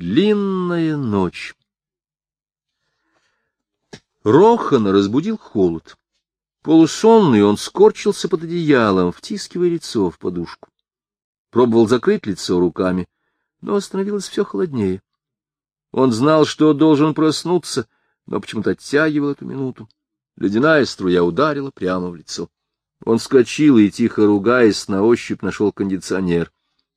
Длинная ночь. Рохана разбудил холод. Полусонный он скорчился под одеялом, втискивая лицо в подушку. Пробовал закрыть лицо руками, но становилось все холоднее. Он знал, что должен проснуться, но почему-то оттягивал эту минуту. Ледяная струя ударила прямо в лицо. Он вскочил и, тихо ругаясь, на ощупь нашел кондиционер.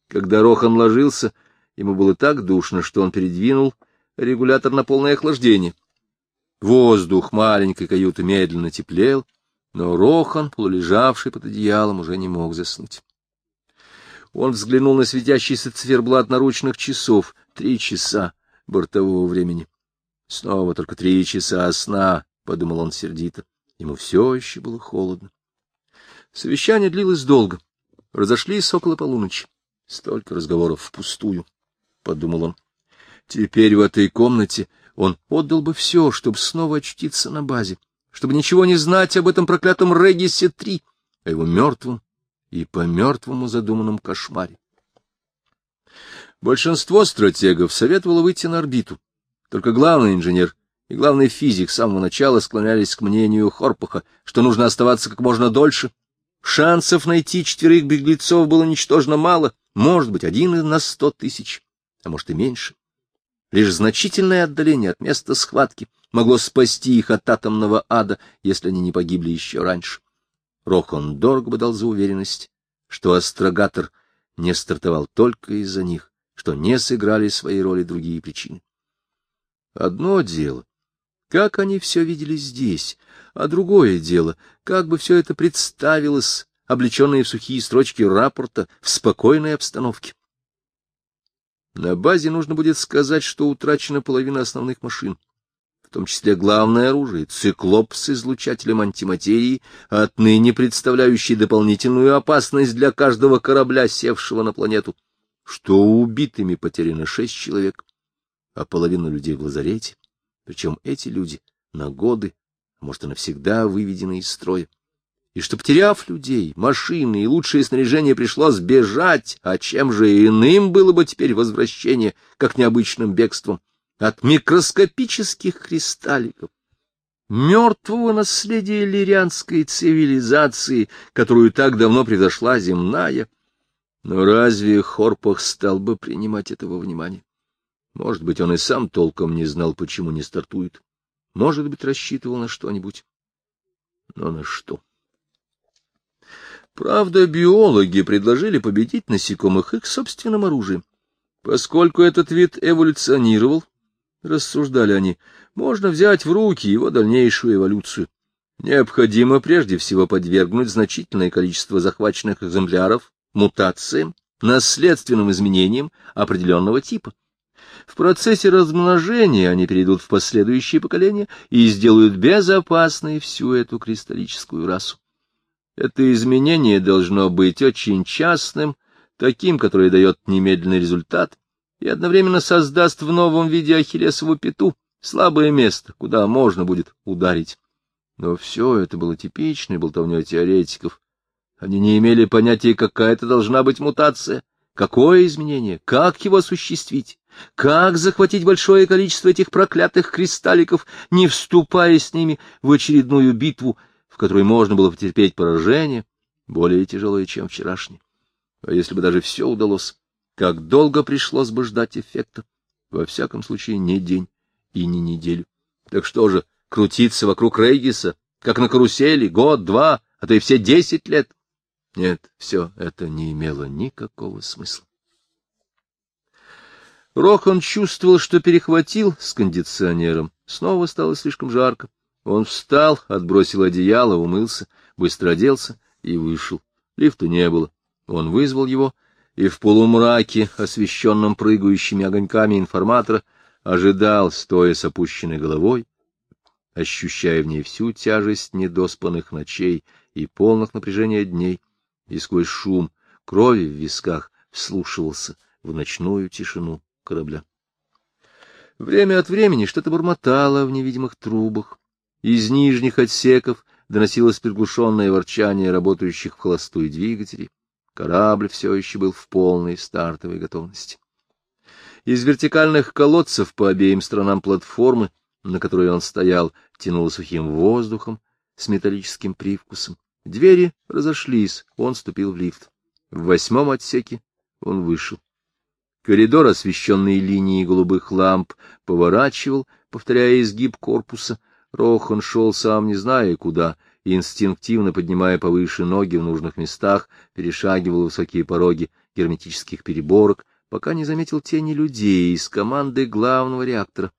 Когда Рохан ложился, ему было так душно, что он передвинул регулятор на полное охлаждение. Воздух маленькой каюты медленно теплел, но Рохан, полулежавший под одеялом, уже не мог заснуть. Он взглянул на светящийся циферблат наручных часов. Три часа бортового времени. Снова только три часа сна, — подумал он сердито. Ему все еще было холодно. Совещание длилось долго. Разошлись около полуночи. Столько разговоров впустую, — подумал он. Теперь в этой комнате он отдал бы все, чтобы снова очутиться на базе, чтобы ничего не знать об этом проклятом Регисе-3, о его мертвом и по мертвому задуманном кошмаре. Большинство стратегов советовало выйти на орбиту. Только главный инженер и главный физик с самого начала склонялись к мнению Хорпаха, что нужно оставаться как можно дольше. Шансов найти четверых беглецов было ничтожно мало, может быть, один на сто тысяч, а может и меньше. Лишь значительное отдаление от места схватки могло спасти их от атомного ада, если они не погибли еще раньше. Рохон дорого дал за уверенность, что астрогатор не стартовал только из-за них что не сыграли своей роли другие причины. Одно дело, как они все видели здесь, а другое дело, как бы все это представилось, облеченное в сухие строчки рапорта, в спокойной обстановке. На базе нужно будет сказать, что утрачена половина основных машин, в том числе главное оружие — циклоп с излучателем антиматерии, отныне представляющий дополнительную опасность для каждого корабля, севшего на планету что убитыми потеряно шесть человек, а половина людей в лазарете, причем эти люди на годы, а может и навсегда выведены из строя, и что, потеряв людей, машины и лучшее снаряжение пришлось бежать, а чем же иным было бы теперь возвращение, как необычным бегством, от микроскопических кристалликов, мертвого наследия лирианской цивилизации, которую так давно превзошла земная, но разве Хорпах стал бы принимать этого внимания? Может быть, он и сам толком не знал, почему не стартует. Может быть, рассчитывал на что-нибудь. Но на что? Правда, биологи предложили победить насекомых их собственным оружием. Поскольку этот вид эволюционировал, рассуждали они, можно взять в руки его дальнейшую эволюцию. Необходимо прежде всего подвергнуть значительное количество захваченных экземпляров мутациям, наследственным изменениям определенного типа. В процессе размножения они перейдут в последующие поколения и сделают безопасной всю эту кристаллическую расу. Это изменение должно быть очень частным, таким, которое дает немедленный результат, и одновременно создаст в новом виде ахиллесову пяту, слабое место, куда можно будет ударить. Но все это было типичной болтовней теоретиков, они не имели понятия, какая это должна быть мутация, какое изменение, как его осуществить, как захватить большое количество этих проклятых кристалликов, не вступая с ними в очередную битву, в которой можно было потерпеть поражение, более тяжелое, чем вчерашнее. А если бы даже все удалось, как долго пришлось бы ждать эффекта? Во всяком случае, не день и не неделю. Так что же, крутиться вокруг Рейгиса, как на карусели, год, два, а то и все десять лет? Нет, все это не имело никакого смысла. Рохан чувствовал, что перехватил с кондиционером. Снова стало слишком жарко. Он встал, отбросил одеяло, умылся, быстро оделся и вышел. Лифта не было. Он вызвал его, и в полумраке, освещенном прыгающими огоньками информатора, ожидал, стоя с опущенной головой, ощущая в ней всю тяжесть недоспанных ночей и полных напряжения дней, и сквозь шум крови в висках вслушивался в ночную тишину корабля. Время от времени что-то бормотало в невидимых трубах. Из нижних отсеков доносилось приглушенное ворчание работающих в холостую двигателей. Корабль все еще был в полной стартовой готовности. Из вертикальных колодцев по обеим сторонам платформы, на которой он стоял, тянуло сухим воздухом с металлическим привкусом. Двери разошлись, он ступил в лифт. В восьмом отсеке он вышел. Коридор, освещенный линией голубых ламп, поворачивал, повторяя изгиб корпуса. Рохан шел сам не зная куда, инстинктивно поднимая повыше ноги в нужных местах, перешагивал высокие пороги герметических переборок, пока не заметил тени людей из команды главного реактора.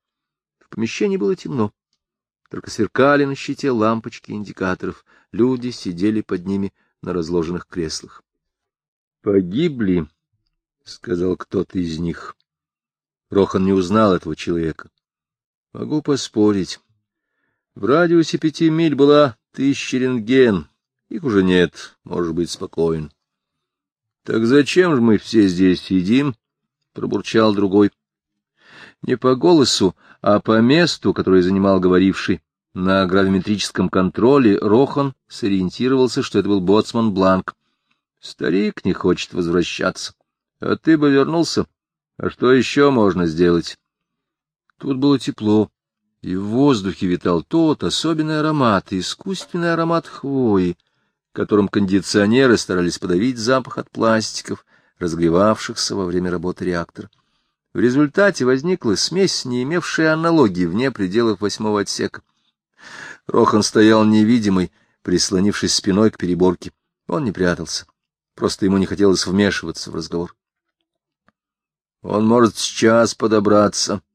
В помещении было темно. Только сверкали на щите лампочки индикаторов. Люди сидели под ними на разложенных креслах. «Погибли», — сказал кто-то из них. Рохан не узнал этого человека. «Могу поспорить. В радиусе пяти миль была тысяча рентген. Их уже нет, может быть спокоен». «Так зачем же мы все здесь сидим?» — пробурчал другой. Не по голосу, а по месту, которое занимал говоривший. На гравиметрическом контроле Рохан сориентировался, что это был боцман Бланк. Старик не хочет возвращаться. А ты бы вернулся. А что еще можно сделать? Тут было тепло, и в воздухе витал тот особенный аромат, искусственный аромат хвои, которым кондиционеры старались подавить запах от пластиков, разгревавшихся во время работы реактора. В результате возникла смесь, не имевшая аналогии вне пределов восьмого отсека. Рохан стоял невидимый, прислонившись спиной к переборке. Он не прятался. Просто ему не хотелось вмешиваться в разговор. — Он может сейчас подобраться, —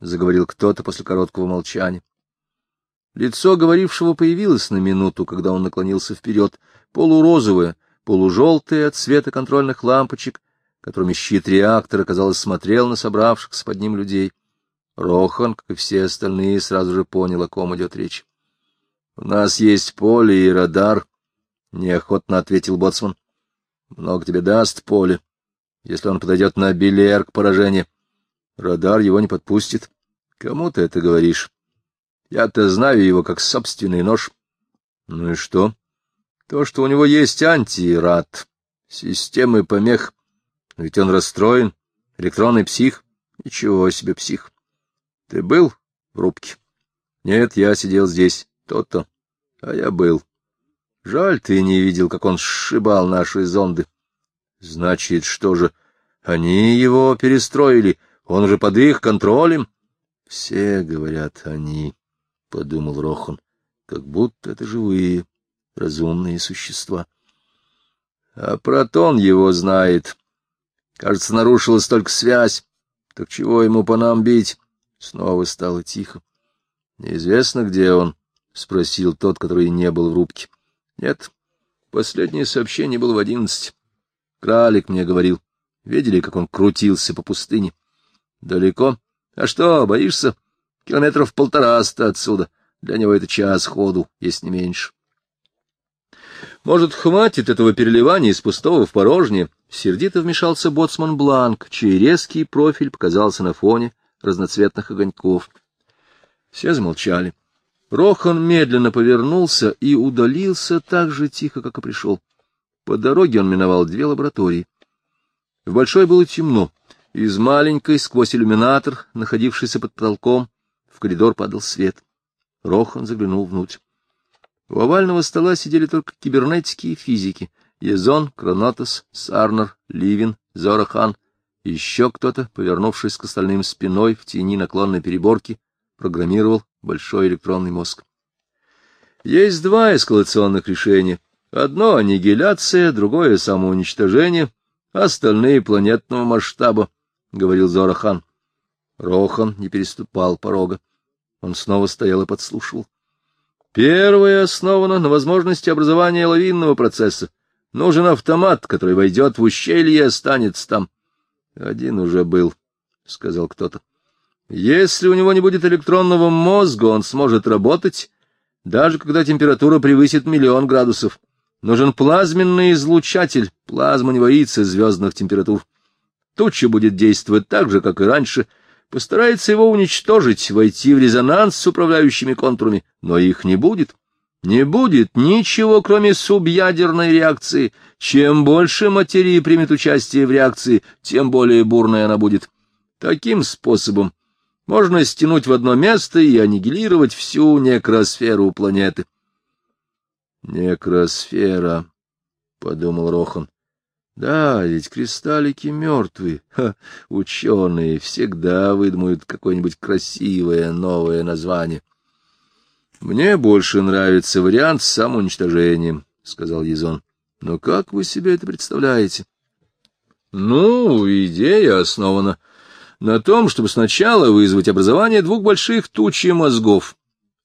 заговорил кто-то после короткого молчания. Лицо говорившего появилось на минуту, когда он наклонился вперед, полурозовое, полужелтое от цвета контрольных лампочек, которыми щит реактора, казалось, смотрел на собравшихся под ним людей. Рохан, как и все остальные, сразу же понял, о ком идет речь. — У нас есть поле и радар, — неохотно ответил Боцман. — Много тебе даст поле, если он подойдет на Белер к поражению. Радар его не подпустит. Кому ты это говоришь? Я-то знаю его как собственный нож. Ну и что? То, что у него есть антирад, системы помех, ведь он расстроен, электронный псих. Ничего себе псих. Ты был в рубке? Нет, я сидел здесь, то-то. А я был. Жаль, ты не видел, как он сшибал наши зонды. Значит, что же, они его перестроили, он уже под их контролем? Все говорят «они», — подумал Рохан, — как будто это живые, разумные существа. А Протон его знает, Кажется, нарушилась только связь. Так чего ему по нам бить? Снова стало тихо. — Неизвестно, где он? — спросил тот, который не был в рубке. — Нет. Последнее сообщение было в одиннадцать. Кралик мне говорил. Видели, как он крутился по пустыне? — Далеко? А что, боишься? Километров полтораста отсюда. Для него это час ходу, если не меньше. Может, хватит этого переливания из пустого в порожнее? Сердито вмешался боцман Бланк, чей резкий профиль показался на фоне разноцветных огоньков. Все замолчали. Рохан медленно повернулся и удалился так же тихо, как и пришел. По дороге он миновал две лаборатории. В большой было темно. Из маленькой, сквозь иллюминатор, находившийся под потолком, в коридор падал свет. Рохан заглянул внутрь. У овального стола сидели только кибернетики и физики. Езон, Кронотос, Сарнер, Ливин, Зорахан. Еще кто-то, повернувшись к остальным спиной в тени наклонной переборки, программировал большой электронный мозг. Есть два эскалационных решения. Одно — аннигиляция, другое — самоуничтожение, остальные — планетного масштаба, — говорил Зорахан. Рохан не переступал порога. Он снова стоял и подслушивал. Первое основано на возможности образования лавинного процесса. Нужен автомат, который войдет в ущелье и останется там. Один уже был, — сказал кто-то. Если у него не будет электронного мозга, он сможет работать, даже когда температура превысит миллион градусов. Нужен плазменный излучатель, плазма не боится звездных температур. Туча будет действовать так же, как и раньше, постарается его уничтожить, войти в резонанс с управляющими контурами, но их не будет. Не будет ничего, кроме субъядерной реакции. Чем больше материи примет участие в реакции, тем более бурной она будет. Таким способом можно стянуть в одно место и аннигилировать всю некросферу планеты. Некросфера, — подумал Рохан. Да, ведь кристаллики мертвые. Ха, ученые всегда выдумают какое-нибудь красивое новое название. — Мне больше нравится вариант с самоуничтожением, — сказал Езон. — Но как вы себе это представляете? — Ну, идея основана на том, чтобы сначала вызвать образование двух больших тучи мозгов,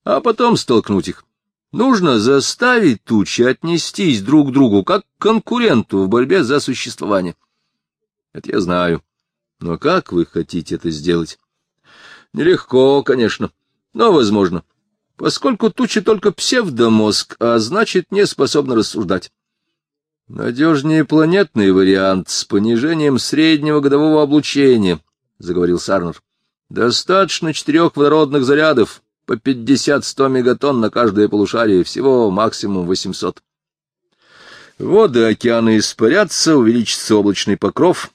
а потом столкнуть их. Нужно заставить тучи отнестись друг к другу, как к конкуренту в борьбе за существование. Это я знаю. Но как вы хотите это сделать? Нелегко, конечно, но возможно, поскольку туча только псевдомозг, а значит, не способна рассуждать. Надежнее планетный вариант с понижением среднего годового облучения, — заговорил Сарнер. Достаточно четырех водородных зарядов, по 50-100 мегатонн на каждое полушарие, всего максимум 800. Воды океана испарятся, увеличится облачный покров,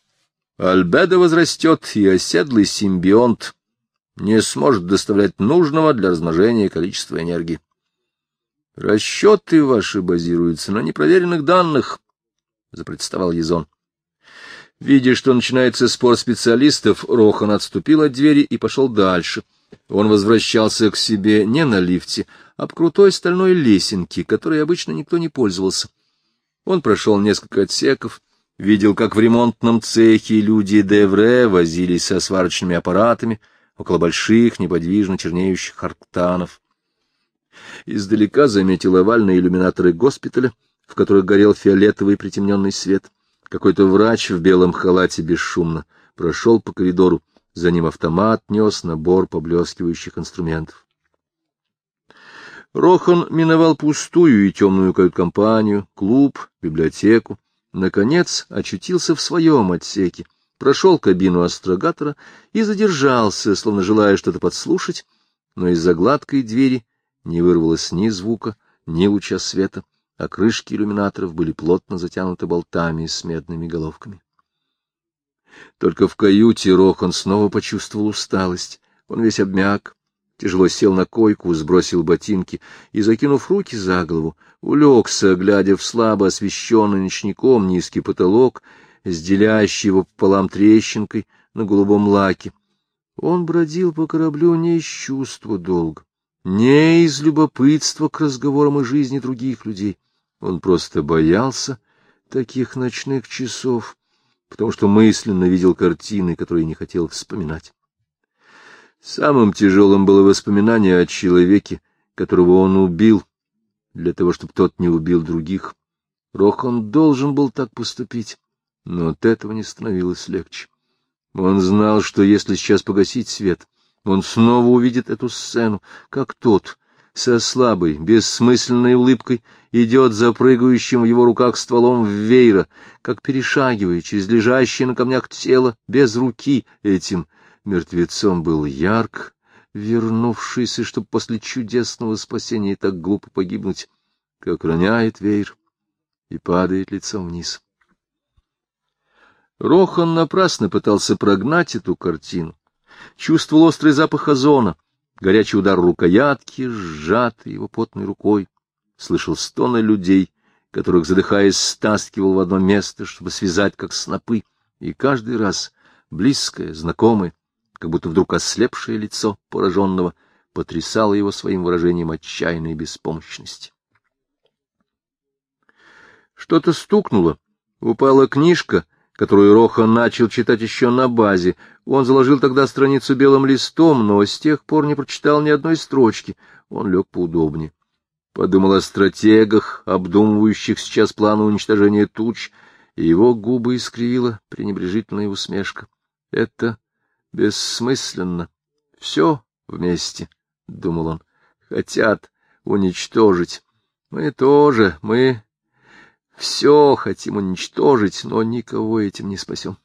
альбедо возрастет, и оседлый симбионт не сможет доставлять нужного для размножения количества энергии. Расчеты ваши базируются на непроверенных данных, — запротестовал Езон. Видя, что начинается спор специалистов, Рохан отступил от двери и пошел дальше — он возвращался к себе не на лифте, а по крутой стальной лесенке, которой обычно никто не пользовался. Он прошел несколько отсеков, видел, как в ремонтном цехе люди Девре возились со сварочными аппаратами около больших неподвижно чернеющих арктанов. Издалека заметил овальные иллюминаторы госпиталя, в которых горел фиолетовый притемненный свет. Какой-то врач в белом халате бесшумно прошел по коридору, за ним автомат нес набор поблескивающих инструментов. Рохан миновал пустую и темную кают-компанию, клуб, библиотеку. Наконец очутился в своем отсеке, прошел кабину астрогатора и задержался, словно желая что-то подслушать, но из-за гладкой двери не вырвалось ни звука, ни луча света, а крышки иллюминаторов были плотно затянуты болтами с медными головками. Только в каюте Рохан снова почувствовал усталость. Он весь обмяк, тяжело сел на койку, сбросил ботинки и, закинув руки за голову, улегся, глядя в слабо освещенный ночником низкий потолок, сделящий его пополам трещинкой на голубом лаке. Он бродил по кораблю не из чувства долга, не из любопытства к разговорам о жизни других людей. Он просто боялся таких ночных часов потому что мысленно видел картины, которые не хотел вспоминать. Самым тяжелым было воспоминание о человеке, которого он убил, для того, чтобы тот не убил других. Рохан должен был так поступить, но от этого не становилось легче. Он знал, что если сейчас погасить свет, он снова увидит эту сцену, как тот, со слабой, бессмысленной улыбкой идет за прыгающим в его руках стволом вейра, как перешагивая через лежащее на камнях тело без руки этим мертвецом был ярк, вернувшийся, чтобы после чудесного спасения так глупо погибнуть, как роняет веер и падает лицом вниз. Рохан напрасно пытался прогнать эту картину, чувствовал острый запах озона — горячий удар рукоятки, сжатый его потной рукой, слышал стоны людей, которых, задыхаясь, стаскивал в одно место, чтобы связать, как снопы, и каждый раз близкое, знакомое, как будто вдруг ослепшее лицо пораженного потрясало его своим выражением отчаянной беспомощности. Что-то стукнуло, упала книжка — которую Роха начал читать еще на базе. Он заложил тогда страницу белым листом, но с тех пор не прочитал ни одной строчки. Он лег поудобнее. Подумал о стратегах, обдумывающих сейчас планы уничтожения туч, и его губы искривила пренебрежительная усмешка. Это бессмысленно. Все вместе, — думал он, — хотят уничтожить. Мы тоже, мы все хотим уничтожить, но никого этим не спасем.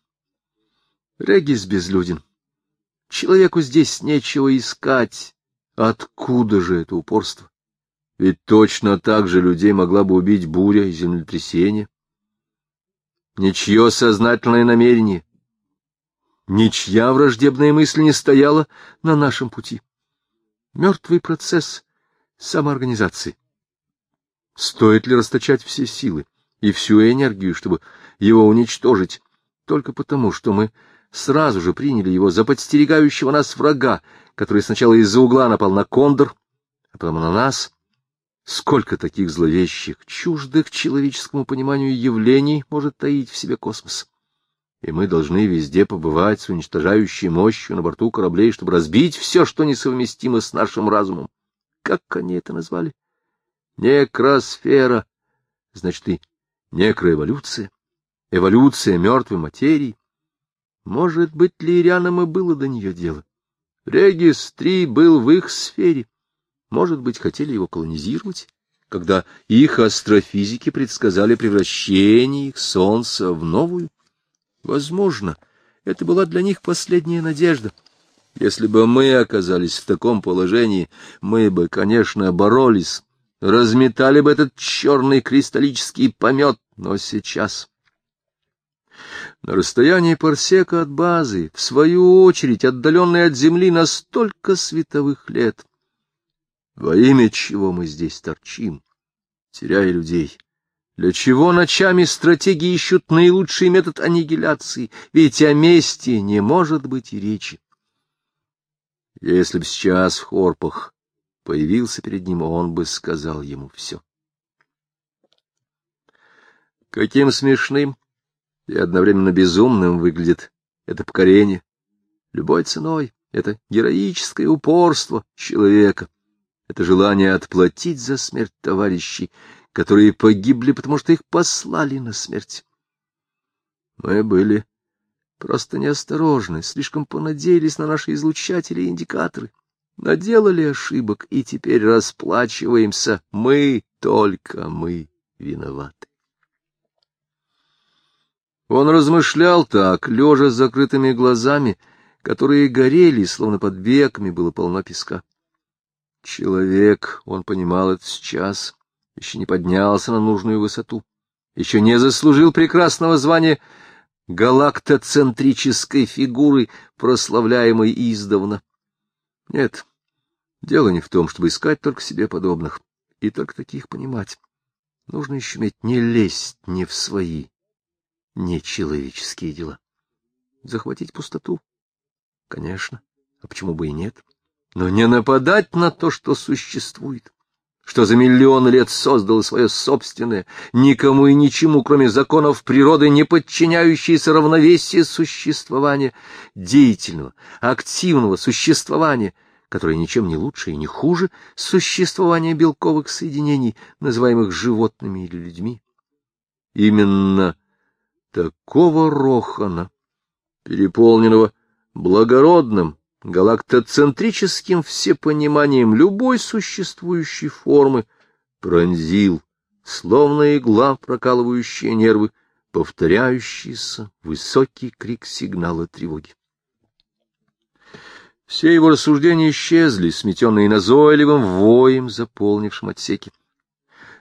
Регис безлюден. Человеку здесь нечего искать. Откуда же это упорство? Ведь точно так же людей могла бы убить буря и землетрясение. Ничье сознательное намерение, ничья враждебная мысль не стояла на нашем пути. Мертвый процесс самоорганизации. Стоит ли расточать все силы и всю энергию, чтобы его уничтожить, только потому, что мы сразу же приняли его за подстерегающего нас врага, который сначала из-за угла напал на кондор, а потом на нас? Сколько таких зловещих, чуждых человеческому пониманию явлений может таить в себе космос? И мы должны везде побывать с уничтожающей мощью на борту кораблей, чтобы разбить все, что несовместимо с нашим разумом. Как они это назвали? Некросфера. Значит, и некроэволюция. Эволюция мертвой материи. Может быть, лирянам и было до нее дело. Регис-3 был в их сфере. Может быть, хотели его колонизировать, когда их астрофизики предсказали превращение их Солнца в новую? Возможно, это была для них последняя надежда. Если бы мы оказались в таком положении, мы бы, конечно, боролись, разметали бы этот черный кристаллический помет, но сейчас... На расстоянии парсека от базы, в свою очередь, отдаленной от Земли на столько световых лет, во имя чего мы здесь торчим, теряя людей? Для чего ночами стратеги ищут наилучший метод аннигиляции? Ведь о мести не может быть и речи. Если б сейчас в Хорпах появился перед ним, он бы сказал ему все. Каким смешным и одновременно безумным выглядит это покорение. Любой ценой это героическое упорство человека — это желание отплатить за смерть товарищей, которые погибли, потому что их послали на смерть. Мы были просто неосторожны, слишком понадеялись на наши излучатели и индикаторы, наделали ошибок и теперь расплачиваемся. Мы, только мы, виноваты. Он размышлял так, лежа с закрытыми глазами, которые горели, словно под веками было полно песка. Человек, он понимал это сейчас, еще не поднялся на нужную высоту, еще не заслужил прекрасного звания галактоцентрической фигуры, прославляемой издавна. Нет, дело не в том, чтобы искать только себе подобных и только таких понимать. Нужно еще иметь не лезть не в свои нечеловеческие дела. Захватить пустоту? Конечно. А почему бы и нет? но не нападать на то, что существует, что за миллионы лет создало свое собственное, никому и ничему, кроме законов природы, не подчиняющееся равновесие существования, деятельного, активного существования, которое ничем не лучше и не хуже существования белковых соединений, называемых животными или людьми. Именно такого Рохана, переполненного благородным, галактоцентрическим всепониманием любой существующей формы, пронзил, словно игла, прокалывающая нервы, повторяющийся высокий крик сигнала тревоги. Все его рассуждения исчезли, сметенные назойливым воем, заполнившим отсеки.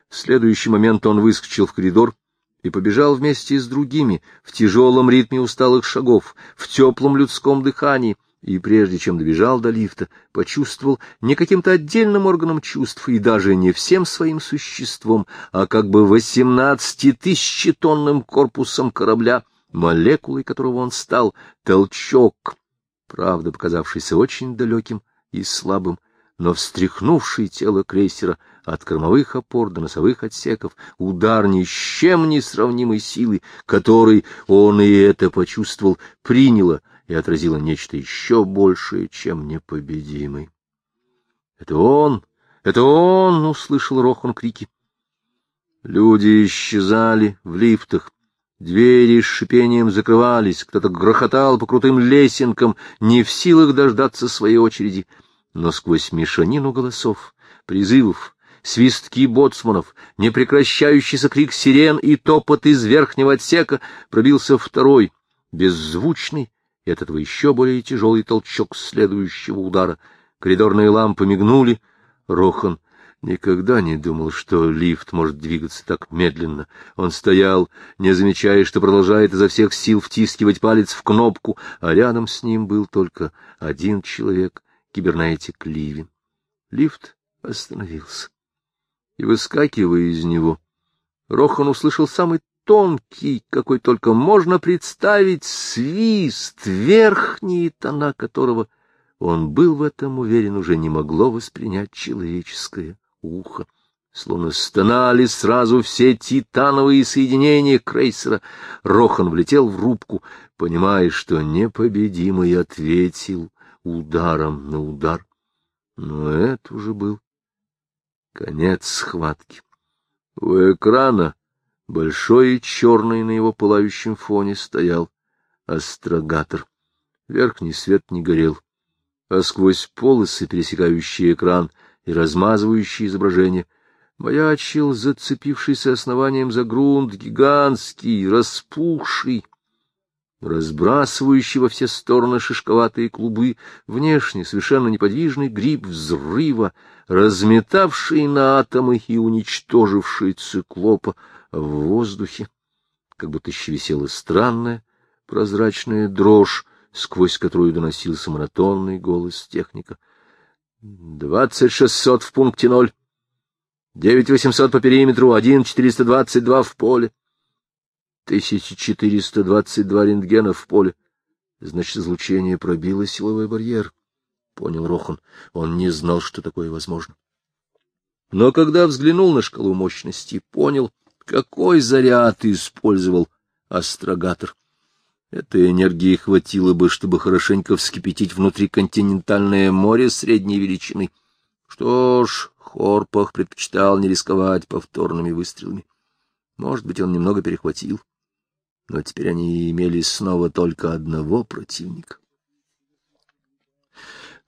В следующий момент он выскочил в коридор и побежал вместе с другими, в тяжелом ритме усталых шагов, в теплом людском дыхании — и прежде чем добежал до лифта, почувствовал не каким-то отдельным органом чувств и даже не всем своим существом, а как бы восемнадцатитысячетонным корпусом корабля, молекулой которого он стал, толчок, правда, показавшийся очень далеким и слабым, но встряхнувший тело крейсера от кормовых опор до носовых отсеков, удар ни с чем не сравнимой силы, который он и это почувствовал, приняло и отразила нечто еще большее, чем непобедимый. — Это он! Это он! — услышал Рохан крики. Люди исчезали в лифтах, двери с шипением закрывались, кто-то грохотал по крутым лесенкам, не в силах дождаться своей очереди, но сквозь мешанину голосов, призывов, свистки боцманов, непрекращающийся крик сирен и топот из верхнего отсека пробился второй, беззвучный, и от этого еще более тяжелый толчок следующего удара. Коридорные лампы мигнули. Рохан Никогда не думал, что лифт может двигаться так медленно. Он стоял, не замечая, что продолжает изо всех сил втискивать палец в кнопку, а рядом с ним был только один человек, кибернетик Ливин. Лифт остановился. И, выскакивая из него, Рохан услышал самый тонкий, какой только можно представить, свист, верхние тона которого он был в этом уверен, уже не могло воспринять человеческое ухо. Словно стонали сразу все титановые соединения крейсера. Рохан влетел в рубку, понимая, что непобедимый ответил ударом на удар. Но это уже был конец схватки. У экрана, большой и черный на его пылающем фоне, стоял астрогатор. Верхний свет не горел, а сквозь полосы, пересекающие экран, и размазывающий изображение, маячил зацепившийся основанием за грунт гигантский, распухший, разбрасывающий во все стороны шишковатые клубы, внешне совершенно неподвижный гриб взрыва, разметавший на атомы и уничтоживший циклопа в воздухе, как будто еще висела странная прозрачная дрожь, сквозь которую доносился монотонный голос техника — Двадцать шестьсот в пункте ноль. Девять восемьсот по периметру, один четыреста двадцать два в поле. Тысяча четыреста двадцать два рентгена в поле. Значит, излучение пробило силовой барьер. Понял Рохан. Он не знал, что такое возможно. Но когда взглянул на шкалу мощности, понял, какой заряд использовал астрогатор. Этой энергии хватило бы, чтобы хорошенько вскипятить внутриконтинентальное море средней величины. Что ж, Хорпах предпочитал не рисковать повторными выстрелами. Может быть, он немного перехватил, но теперь они имели снова только одного противника.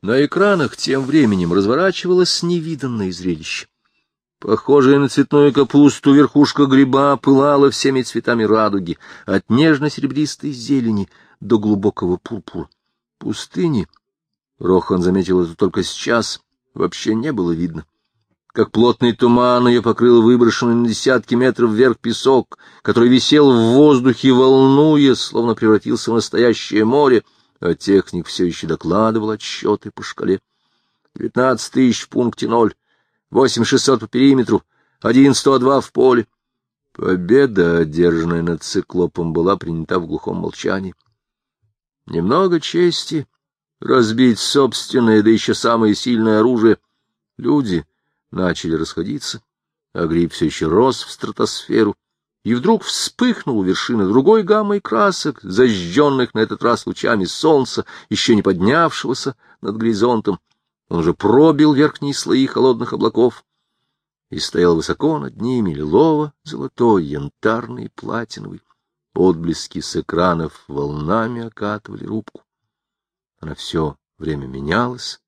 На экранах тем временем разворачивалось невиданное зрелище. Похожая на цветную капусту верхушка гриба пылала всеми цветами радуги, от нежно-серебристой зелени до глубокого пурпура. Пустыни, Рохан заметил это только сейчас, вообще не было видно. Как плотный туман ее покрыл выброшенный на десятки метров вверх песок, который висел в воздухе, волнуя, словно превратился в настоящее море, а техник все еще докладывал отсчеты по шкале. Девятнадцать тысяч в пункте ноль восемь шестьсот по периметру, один сто два в поле. Победа, одержанная над циклопом, была принята в глухом молчании. Немного чести, разбить собственное, да еще самое сильное оружие. Люди начали расходиться, а гриб все еще рос в стратосферу, и вдруг вспыхнул вершина другой гаммой красок, зажженных на этот раз лучами солнца, еще не поднявшегося над горизонтом. Он уже пробил верхние слои холодных облаков и стоял высоко над ними, лилово-золотой, янтарный, платиновый. Отблески с экранов волнами окатывали рубку. Она все время менялась,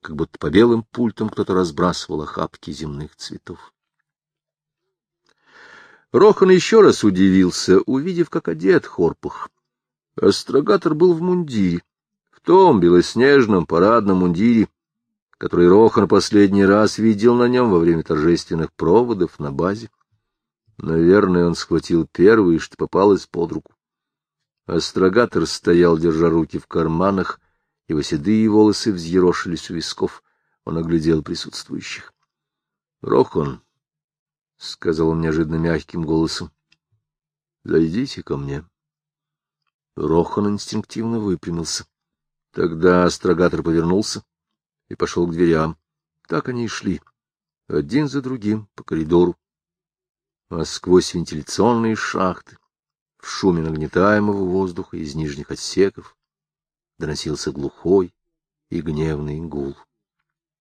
как будто по белым пультам кто-то разбрасывал охапки земных цветов. Рохан еще раз удивился, увидев, как одет Хорпух. Астрогатор был в мундире, том белоснежном парадном мундире, который Рохан последний раз видел на нем во время торжественных проводов на базе. Наверное, он схватил первый, что попалось под руку. Астрогатор стоял, держа руки в карманах, его седые волосы взъерошились у висков. Он оглядел присутствующих. — Рохан, — сказал он неожиданно мягким голосом, — зайдите ко мне. Рохан инстинктивно выпрямился. Тогда астрогатор повернулся и пошел к дверям. Так они и шли, один за другим, по коридору. А сквозь вентиляционные шахты, в шуме нагнетаемого воздуха из нижних отсеков, доносился глухой и гневный гул.